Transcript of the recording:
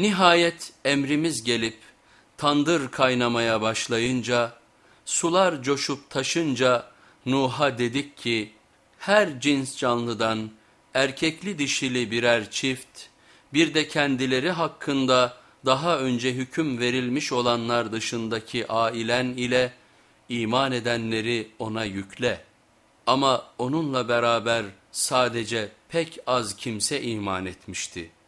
Nihayet emrimiz gelip tandır kaynamaya başlayınca, sular coşup taşınca Nuh'a dedik ki, her cins canlıdan erkekli dişili birer çift, bir de kendileri hakkında daha önce hüküm verilmiş olanlar dışındaki ailen ile iman edenleri ona yükle. Ama onunla beraber sadece pek az kimse iman etmişti.''